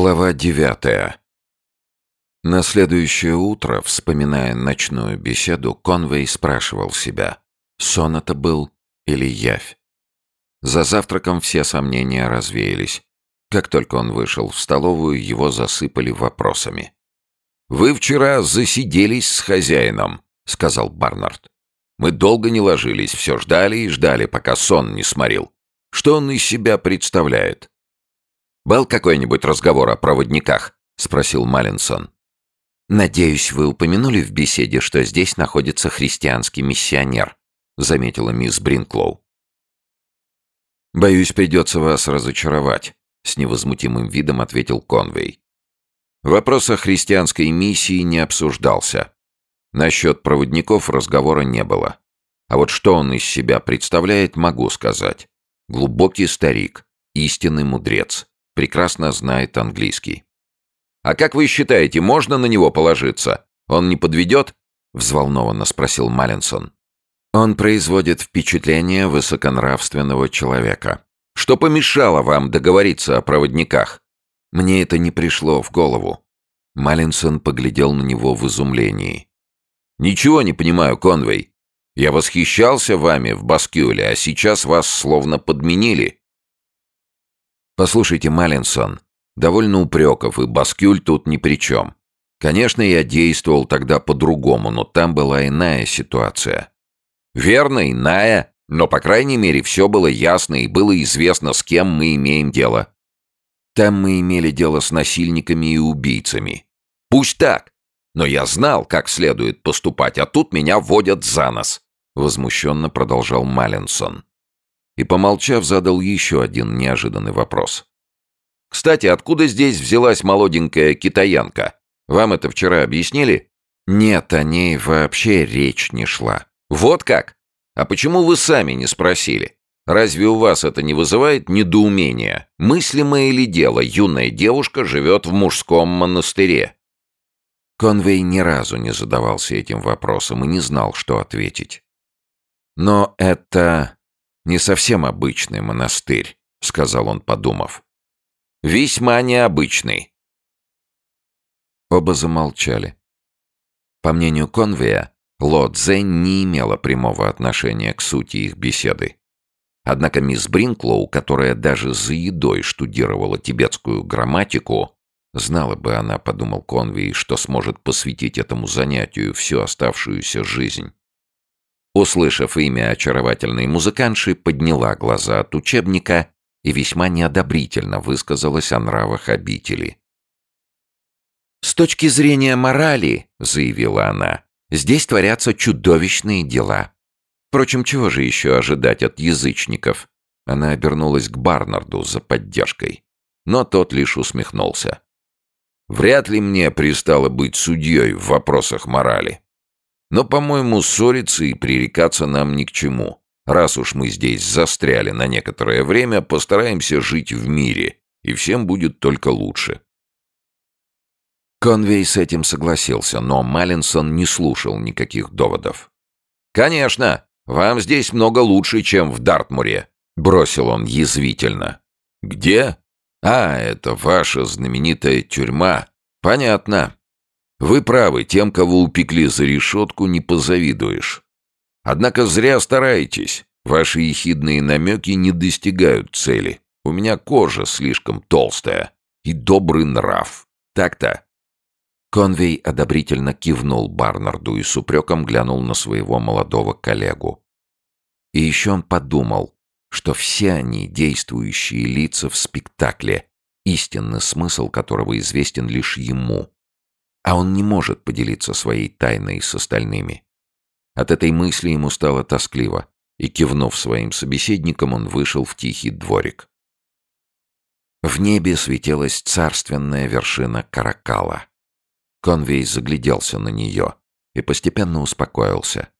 Глава девятая. На следующее утро, вспоминая ночную беседу, Конвей спрашивал себя, сон это был или явь. За завтраком все сомнения развеялись. Как только он вышел в столовую, его засыпали вопросами. «Вы вчера засиделись с хозяином», — сказал Барнард. «Мы долго не ложились, все ждали и ждали, пока сон не сморил. Что он из себя представляет?» «Был какой-нибудь разговор о проводниках?» — спросил Маллинсон. «Надеюсь, вы упомянули в беседе, что здесь находится христианский миссионер», — заметила мисс Бринклоу. «Боюсь, придется вас разочаровать», — с невозмутимым видом ответил Конвей. Вопрос о христианской миссии не обсуждался. Насчет проводников разговора не было. А вот что он из себя представляет, могу сказать. Глубокий старик, истинный мудрец, прекрасно знает английский. «А как вы считаете, можно на него положиться? Он не подведет?» — взволнованно спросил Маллинсон. «Он производит впечатление высоконравственного человека. Что помешало вам договориться о проводниках? Мне это не пришло в голову». Маллинсон поглядел на него в изумлении. «Ничего не понимаю, Конвей. Я восхищался вами в Баскюле, а сейчас вас словно подменили. «Послушайте, Маллинсон, довольно упреков, и Баскюль тут ни при чем. Конечно, я действовал тогда по-другому, но там была иная ситуация». «Верно, иная, но, по крайней мере, все было ясно и было известно, с кем мы имеем дело». «Там мы имели дело с насильниками и убийцами». «Пусть так, но я знал, как следует поступать, а тут меня водят за нос», — возмущенно продолжал Маллинсон и, помолчав, задал еще один неожиданный вопрос. «Кстати, откуда здесь взялась молоденькая китаянка? Вам это вчера объяснили?» «Нет, о ней вообще речь не шла». «Вот как? А почему вы сами не спросили? Разве у вас это не вызывает недоумения? Мыслимое ли дело, юная девушка живет в мужском монастыре?» Конвей ни разу не задавался этим вопросом и не знал, что ответить. «Но это не совсем обычный монастырь», — сказал он, подумав. «Весьма необычный». Оба замолчали. По мнению Конвея, Ло Цзэнь не имела прямого отношения к сути их беседы. Однако мисс Бринклоу, которая даже за едой штудировала тибетскую грамматику, знала бы она, подумал Конвей, что сможет посвятить этому занятию всю оставшуюся жизнь. Услышав имя очаровательной музыканши, подняла глаза от учебника и весьма неодобрительно высказалась о нравах обители. «С точки зрения морали, — заявила она, — здесь творятся чудовищные дела. Впрочем, чего же еще ожидать от язычников?» Она обернулась к Барнарду за поддержкой, но тот лишь усмехнулся. «Вряд ли мне пристало быть судьей в вопросах морали. Но, по-моему, ссориться и пререкаться нам ни к чему. Раз уж мы здесь застряли на некоторое время, постараемся жить в мире, и всем будет только лучше. Конвей с этим согласился, но Маллинсон не слушал никаких доводов. «Конечно, вам здесь много лучше, чем в Дартмуре», — бросил он язвительно. «Где? А, это ваша знаменитая тюрьма. Понятно. Вы правы, тем, кого упекли за решетку, не позавидуешь. Однако зря стараетесь. Ваши ехидные намеки не достигают цели. У меня кожа слишком толстая. И добрый нрав. Так-то. Конвей одобрительно кивнул Барнарду и с упреком глянул на своего молодого коллегу. И еще он подумал, что все они действующие лица в спектакле, истинный смысл которого известен лишь ему, а он не может поделиться своей тайной с остальными. От этой мысли ему стало тоскливо, и, кивнув своим собеседникам, он вышел в тихий дворик. В небе светилась царственная вершина Каракала. Конвей загляделся на нее и постепенно успокоился.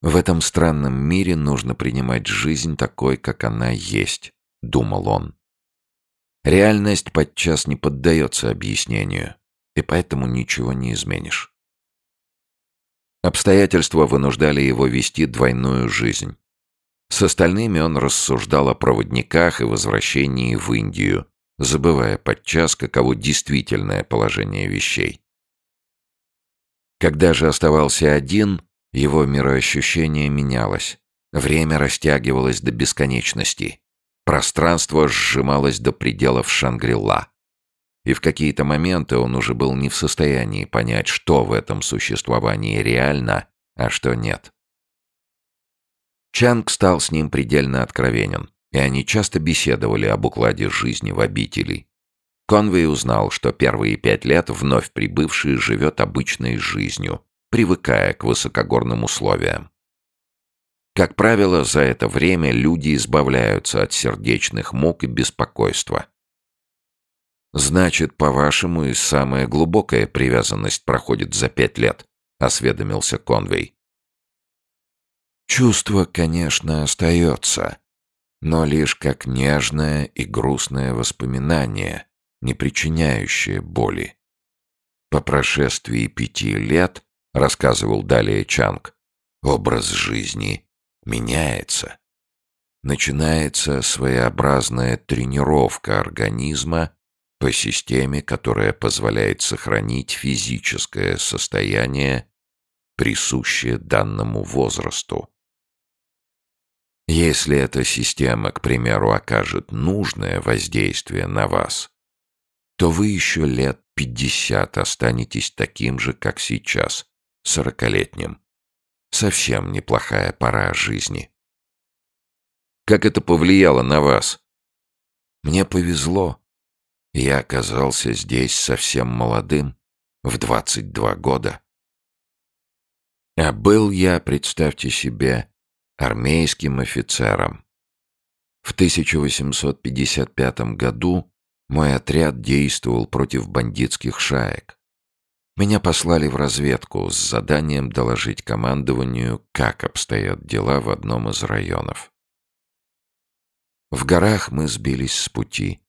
«В этом странном мире нужно принимать жизнь такой, как она есть», — думал он. Реальность подчас не поддается объяснению и поэтому ничего не изменишь. Обстоятельства вынуждали его вести двойную жизнь. С остальными он рассуждал о проводниках и возвращении в Индию, забывая подчас, каково действительное положение вещей. Когда же оставался один, его мироощущение менялось. Время растягивалось до бесконечности. Пространство сжималось до пределов Шангрила. И в какие-то моменты он уже был не в состоянии понять, что в этом существовании реально, а что нет. Чанг стал с ним предельно откровенен, и они часто беседовали об укладе жизни в обители. Конвей узнал, что первые пять лет вновь прибывший живет обычной жизнью, привыкая к высокогорным условиям. Как правило, за это время люди избавляются от сердечных мук и беспокойства. «Значит, по-вашему, и самая глубокая привязанность проходит за пять лет», — осведомился Конвей. Чувство, конечно, остается, но лишь как нежное и грустное воспоминание, не причиняющее боли. По прошествии пяти лет, рассказывал далее Чанг, образ жизни меняется. Начинается своеобразная тренировка организма по системе, которая позволяет сохранить физическое состояние, присущее данному возрасту. Если эта система, к примеру, окажет нужное воздействие на вас, то вы еще лет пятьдесят останетесь таким же, как сейчас, сорокалетним. Совсем неплохая пора жизни. Как это повлияло на вас? Мне повезло. Я оказался здесь совсем молодым, в двадцать два года. А был я, представьте себе, армейским офицером. В 1855 году мой отряд действовал против бандитских шаек. Меня послали в разведку с заданием доложить командованию, как обстоят дела в одном из районов. В горах мы сбились с пути,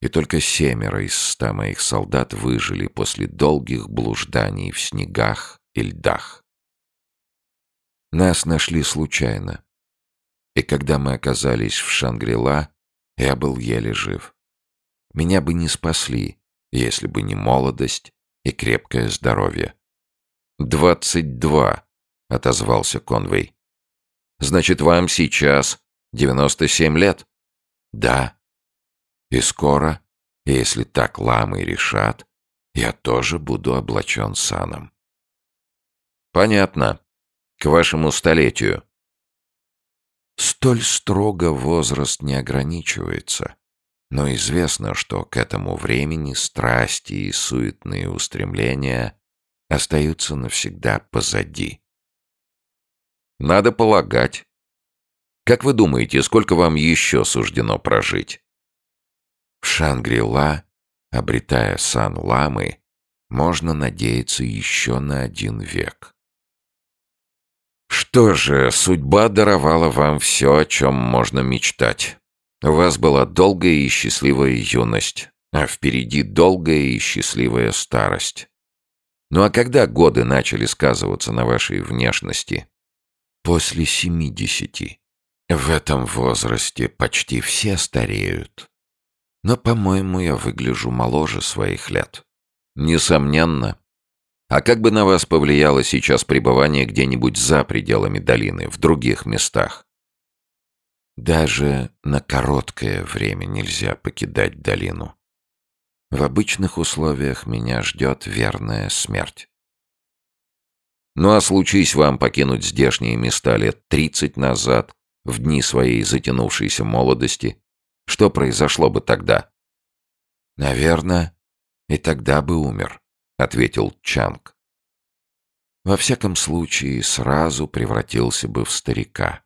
и только семеро из ста моих солдат выжили после долгих блужданий в снегах и льдах. Нас нашли случайно. И когда мы оказались в Шангрила, я был еле жив. Меня бы не спасли, если бы не молодость и крепкое здоровье. «Двадцать два», — отозвался Конвей. «Значит, вам сейчас девяносто семь лет?» «Да. И скоро, если так ламы решат, я тоже буду облачен саном». «Понятно к вашему столетию. Столь строго возраст не ограничивается, но известно, что к этому времени страсти и суетные устремления остаются навсегда позади. Надо полагать. Как вы думаете, сколько вам еще суждено прожить? В Шангри-Ла, обретая сан ламы, можно надеяться еще на один век. Что же, судьба даровала вам все, о чем можно мечтать. У вас была долгая и счастливая юность, а впереди долгая и счастливая старость. Ну а когда годы начали сказываться на вашей внешности? После семидесяти. В этом возрасте почти все стареют. Но, по-моему, я выгляжу моложе своих лет. Несомненно. А как бы на вас повлияло сейчас пребывание где-нибудь за пределами долины, в других местах? Даже на короткое время нельзя покидать долину. В обычных условиях меня ждет верная смерть. Ну а случись вам покинуть здешние места лет тридцать назад, в дни своей затянувшейся молодости, что произошло бы тогда? Наверное, и тогда бы умер. — ответил Чанг. «Во всяком случае, сразу превратился бы в старика.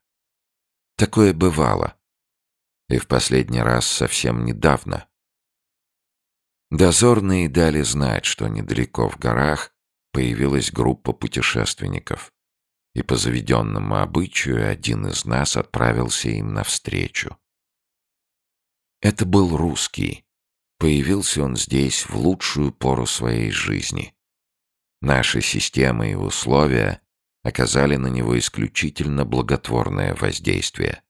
Такое бывало. И в последний раз совсем недавно. Дозорные дали знать, что недалеко в горах появилась группа путешественников, и по заведенному обычаю один из нас отправился им навстречу. Это был русский, Появился он здесь в лучшую пору своей жизни. Наши системы и условия оказали на него исключительно благотворное воздействие.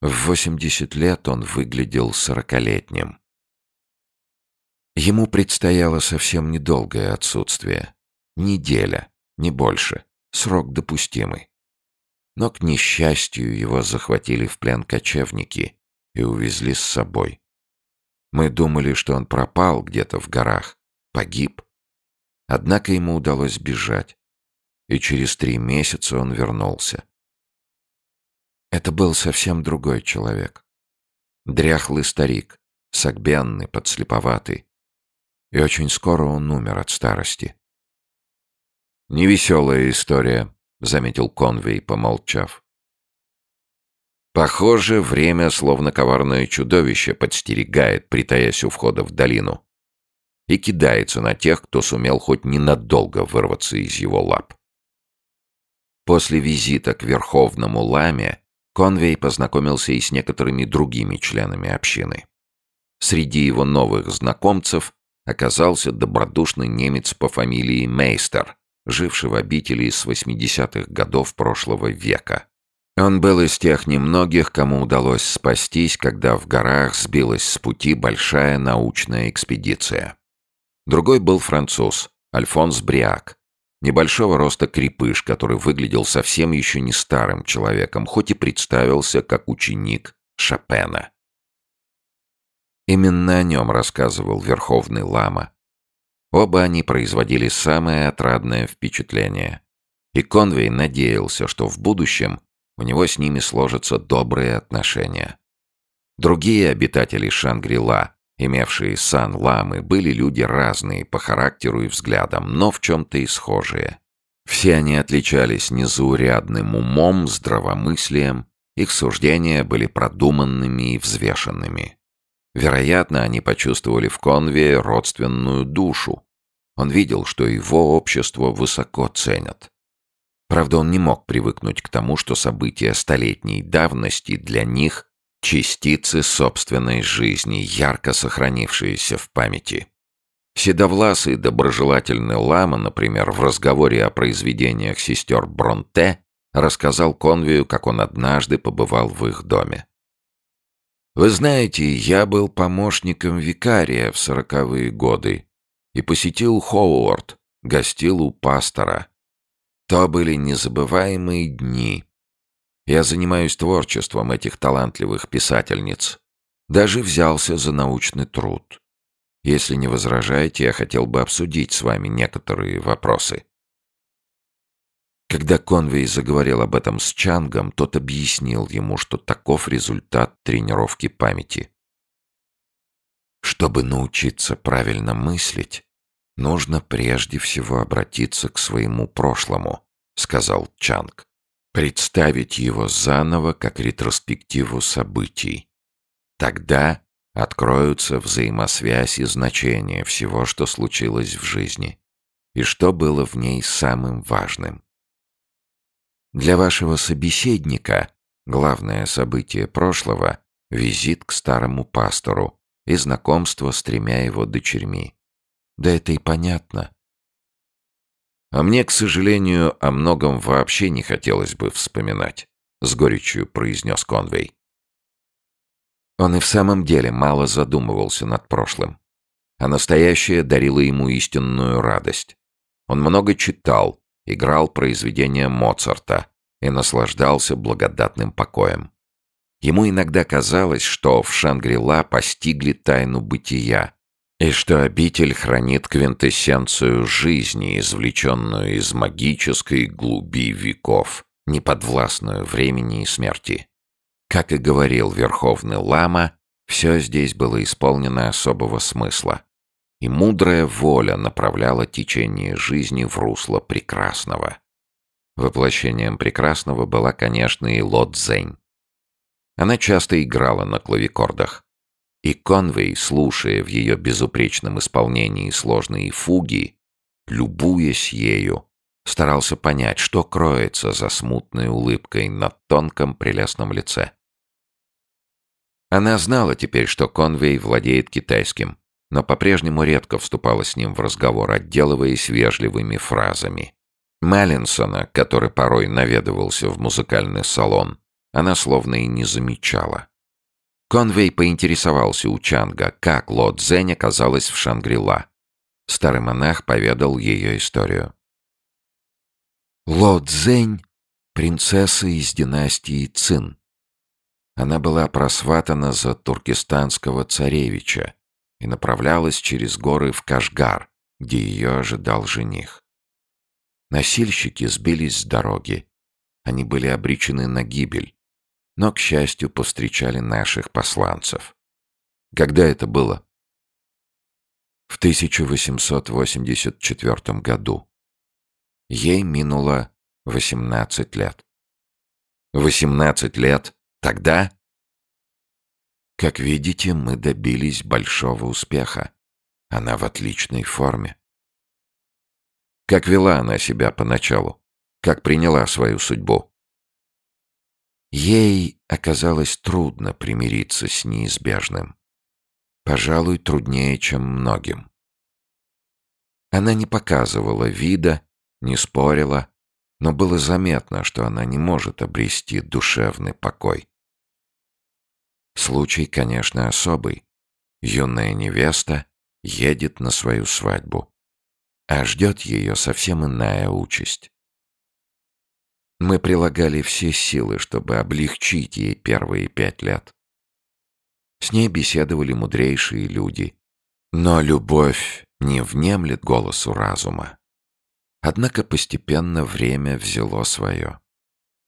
В 80 лет он выглядел сорокалетним. Ему предстояло совсем недолгое отсутствие. Неделя, не больше. Срок допустимый. Но, к несчастью, его захватили в плен кочевники и увезли с собой. Мы думали, что он пропал где-то в горах, погиб. Однако ему удалось бежать, и через три месяца он вернулся. Это был совсем другой человек. Дряхлый старик, согбенный, подслеповатый. И очень скоро он умер от старости. «Невеселая история», — заметил Конвей, помолчав. Похоже, время, словно коварное чудовище, подстерегает, притаясь у входа в долину, и кидается на тех, кто сумел хоть ненадолго вырваться из его лап. После визита к Верховному Ламе Конвей познакомился и с некоторыми другими членами общины. Среди его новых знакомцев оказался добродушный немец по фамилии Мейстер, живший в обители с 80-х годов прошлого века. Он был из тех немногих, кому удалось спастись, когда в горах сбилась с пути большая научная экспедиция. Другой был француз, Альфонс Бриак, небольшого роста крепыш, который выглядел совсем еще не старым человеком, хоть и представился как ученик Шопена. Именно о нем рассказывал Верховный Лама. Оба они производили самое отрадное впечатление. И Конвей надеялся, что в будущем у него с ними сложатся добрые отношения. Другие обитатели Шангри-Ла, имевшие сан ламы, были люди разные по характеру и взглядам, но в чем-то и схожие. Все они отличались незаурядным умом, здравомыслием, их суждения были продуманными и взвешенными. Вероятно, они почувствовали в Конве родственную душу. Он видел, что его общество высоко ценят. Правда, он не мог привыкнуть к тому, что события столетней давности для них — частицы собственной жизни, ярко сохранившиеся в памяти. Седовласый доброжелательный лама, например, в разговоре о произведениях сестер Бронте, рассказал Конвию, как он однажды побывал в их доме. «Вы знаете, я был помощником викария в сороковые годы и посетил Ховард, гостил у пастора. То были незабываемые дни. Я занимаюсь творчеством этих талантливых писательниц. Даже взялся за научный труд. Если не возражаете, я хотел бы обсудить с вами некоторые вопросы. Когда Конвей заговорил об этом с Чангом, тот объяснил ему, что таков результат тренировки памяти. Чтобы научиться правильно мыслить, нужно прежде всего обратиться к своему прошлому, сказал Чанг. Представить его заново как ретроспективу событий. Тогда откроются взаимосвязь и значение всего, что случилось в жизни, и что было в ней самым важным. Для вашего собеседника главное событие прошлого — визит к старому пастору и знакомство с тремя его дочерьми. Да это и понятно. А мне, к сожалению, о многом вообще не хотелось бы вспоминать, с горечью произнес Конвей. Он и в самом деле мало задумывался над прошлым, а настоящее дарило ему истинную радость. Он много читал, играл произведения Моцарта и наслаждался благодатным покоем. Ему иногда казалось, что в Шангри-Ла постигли тайну бытия, и что обитель хранит квинтэссенцию жизни, извлеченную из магической глуби веков, неподвластную времени и смерти. Как и говорил Верховный Лама, все здесь было исполнено особого смысла, и мудрая воля направляла течение жизни в русло прекрасного. Воплощением прекрасного была, конечно, и Ло Цзэнь. Она часто играла на клавикордах, и Конвей, слушая в ее безупречном исполнении сложные фуги, любуясь ею, старался понять, что кроется за смутной улыбкой на тонком прелестном лице. Она знала теперь, что Конвей владеет китайским, но по-прежнему редко вступала с ним в разговор, отделываясь вежливыми фразами. Маллинсона, который порой наведывался в музыкальный салон, она словно и не замечала. Конвей поинтересовался у Чанга, как Ло Цзэнь оказалась в Шангрила. Старый монах поведал ее историю. Ло Цзэнь — принцесса из династии Цин. Она была просватана за туркестанского царевича и направлялась через горы в Кашгар, где ее ожидал жених. Носильщики сбились с дороги. Они были обречены на гибель, но, к счастью, повстречали наших посланцев. Когда это было? В 1884 году. Ей минуло 18 лет. 18 лет тогда? Как видите, мы добились большого успеха. Она в отличной форме. Как вела она себя поначалу? Как приняла свою судьбу? Ей оказалось трудно примириться с неизбежным. Пожалуй, труднее, чем многим. Она не показывала вида, не спорила, но было заметно, что она не может обрести душевный покой. Случай, конечно, особый. Юная невеста едет на свою свадьбу а ждет ее совсем иная участь. Мы прилагали все силы, чтобы облегчить ей первые пять лет. С ней беседовали мудрейшие люди, но любовь не внемлет голосу разума. Однако постепенно время взяло свое.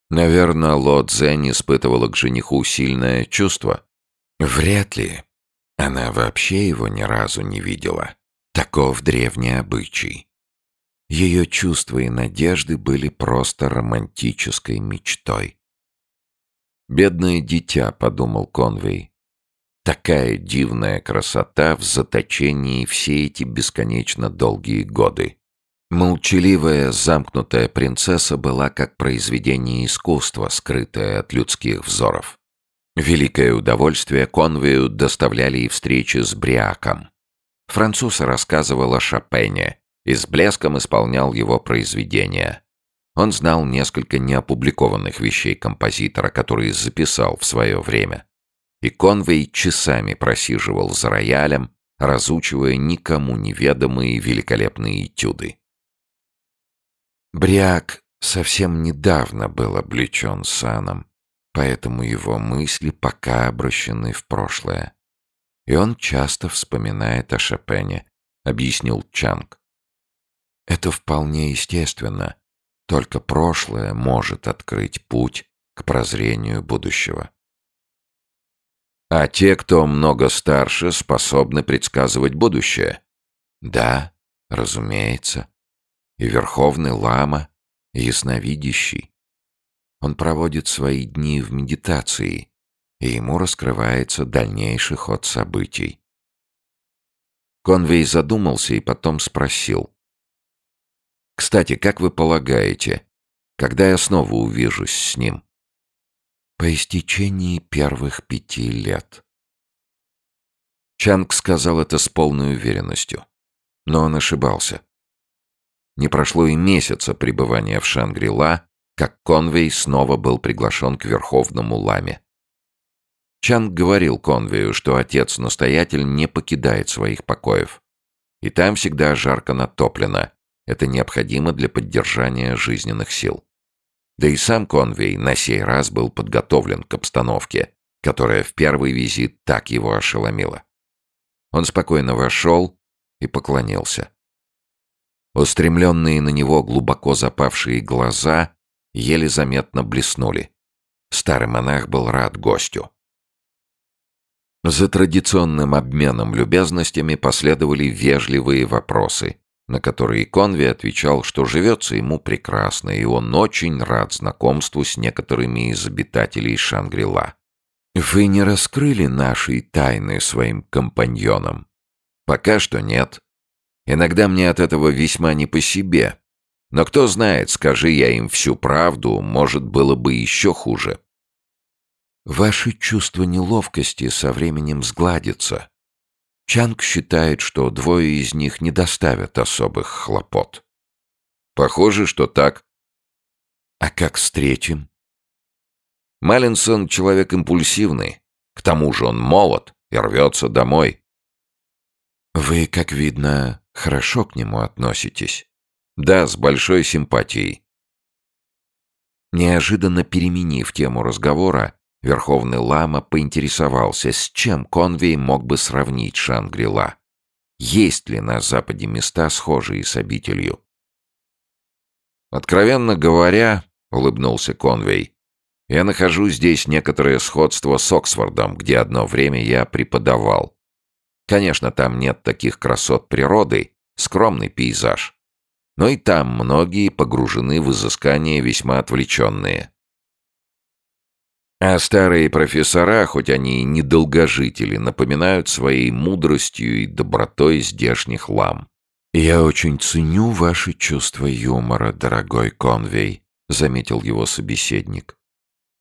Наверное, Ло Цзэнь испытывала к жениху сильное чувство. Вряд ли. Она вообще его ни разу не видела. Таков древний обычай. Ее чувства и надежды были просто романтической мечтой. «Бедное дитя», — подумал Конвей. «Такая дивная красота в заточении все эти бесконечно долгие годы». Молчаливая, замкнутая принцесса была как произведение искусства, скрытое от людских взоров. Великое удовольствие Конвею доставляли и встречи с Бриаком. Француз рассказывал о Шопене и с блеском исполнял его произведения. Он знал несколько неопубликованных вещей композитора, которые записал в свое время. И Конвей часами просиживал за роялем, разучивая никому неведомые великолепные этюды. Бряк совсем недавно был облечен саном, поэтому его мысли пока обращены в прошлое. И он часто вспоминает о Шопене, объяснил Чанг. Это вполне естественно. Только прошлое может открыть путь к прозрению будущего. А те, кто много старше, способны предсказывать будущее? Да, разумеется. И Верховный Лама, ясновидящий. Он проводит свои дни в медитации, и ему раскрывается дальнейший ход событий. Конвей задумался и потом спросил. «Кстати, как вы полагаете, когда я снова увижусь с ним?» «По истечении первых пяти лет». Чанг сказал это с полной уверенностью. Но он ошибался. Не прошло и месяца пребывания в Шангри-Ла, как Конвей снова был приглашен к Верховному Ламе. Чанг говорил Конвею, что отец-настоятель не покидает своих покоев. И там всегда жарко натоплено. Это необходимо для поддержания жизненных сил. Да и сам Конвей на сей раз был подготовлен к обстановке, которая в первый визит так его ошеломила. Он спокойно вошел и поклонился. Устремленные на него глубоко запавшие глаза еле заметно блеснули. Старый монах был рад гостю. За традиционным обменом любезностями последовали вежливые вопросы, на которые Конви отвечал, что живется ему прекрасно, и он очень рад знакомству с некоторыми из обитателей Шангрила. «Вы не раскрыли нашей тайны своим компаньонам?» «Пока что нет. Иногда мне от этого весьма не по себе. Но кто знает, скажи я им всю правду, может, было бы еще хуже». Ваши чувства неловкости со временем сгладятся. Чанг считает, что двое из них не доставят особых хлопот. Похоже, что так. А как с третьим? Маллинсон — человек импульсивный. К тому же он молод и рвется домой. Вы, как видно, хорошо к нему относитесь. Да, с большой симпатией. Неожиданно переменив тему разговора, Верховный Лама поинтересовался, с чем Конвей мог бы сравнить Шангрила. Есть ли на Западе места, схожие с обителью? «Откровенно говоря», — улыбнулся Конвей, — «я нахожу здесь некоторое сходство с Оксфордом, где одно время я преподавал. Конечно, там нет таких красот природы, скромный пейзаж. Но и там многие погружены в изыскания весьма отвлеченные. А старые профессора, хоть они и недолгожители, напоминают своей мудростью и добротой здешних лам. «Я очень ценю ваши чувства юмора, дорогой Конвей», — заметил его собеседник.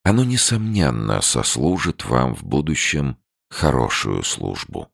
«Оно, несомненно, сослужит вам в будущем хорошую службу».